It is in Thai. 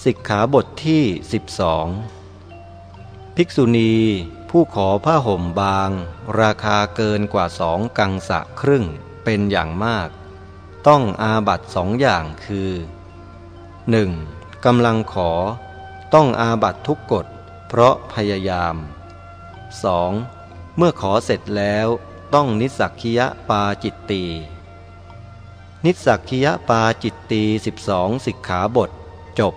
สิกขาบทที่สิบสองภิกษุณีผู้ขอผ้าห่มบาง ราคาเกินกว่าสองกังสะครึ่งเป็นอย่างมาก ต้องอาบัตสองอย่างคือ 1. กำลังขอ ต้องอาบัตทุกกฎ เพราะพยายาม 2. เมื่อขอเสร็จแล้วต้องนิสักคียะปาจิตตี นิสักคียะปาจิตตีสิบสองสิกขาบทจบ